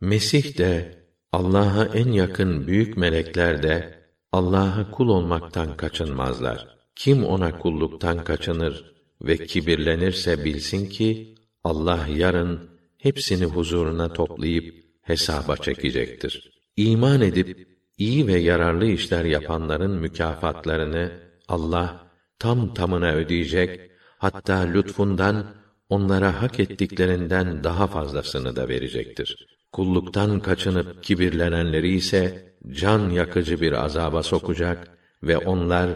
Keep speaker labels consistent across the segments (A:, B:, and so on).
A: Mesih de Allah'a en yakın büyük melekler de Allah'a kul olmaktan kaçınmazlar. Kim ona kulluktan kaçınır ve kibirlenirse bilsin ki Allah yarın hepsini huzuruna toplayıp hesaba çekecektir. İman edip iyi ve yararlı işler yapanların mükafatlarını Allah tam tamına ödeyecek, hatta lütfundan onlara hak ettiklerinden daha fazlasını da verecektir. Kulluktan kaçınıp kibirlenenleri ise can yakıcı bir azaba sokacak ve onlar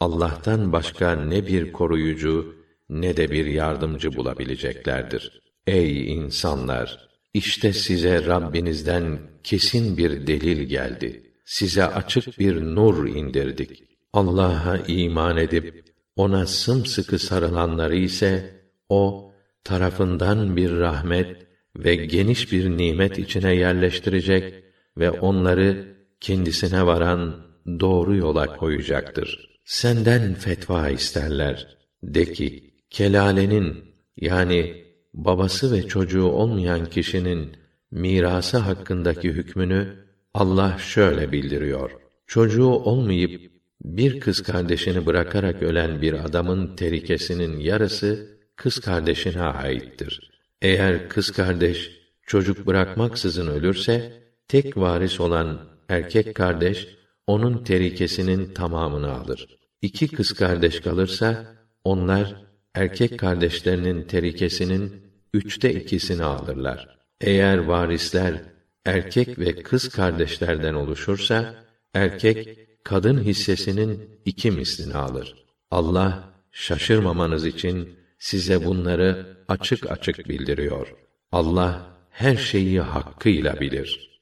A: Allah'tan başka ne bir koruyucu ne de bir yardımcı bulabileceklerdir. Ey insanlar! İşte size Rabbinizden kesin bir delil geldi. Size açık bir nur indirdik. Allah'a iman edip ona sımsıkı sarılanları ise o tarafından bir rahmet ve geniş bir nimet içine yerleştirecek ve onları kendisine varan doğru yola koyacaktır. Senden fetva isterler. De ki, kelalenin yani babası ve çocuğu olmayan kişinin mirası hakkındaki hükmünü Allah şöyle bildiriyor. Çocuğu olmayıp bir kız kardeşini bırakarak ölen bir adamın terikesinin yarısı kız kardeşine aittir. Eğer kız kardeş çocuk bırakmaksızın ölürse tek varis olan erkek kardeş onun terikesinin tamamını alır. İki kız kardeş kalırsa onlar erkek kardeşlerinin terikesinin üçte ikisini alırlar. Eğer varisler erkek ve kız kardeşlerden oluşursa erkek kadın hissesinin iki mislini alır. Allah şaşırmamanız için size bunları açık açık bildiriyor. Allah her şeyi hakkıyla bilir.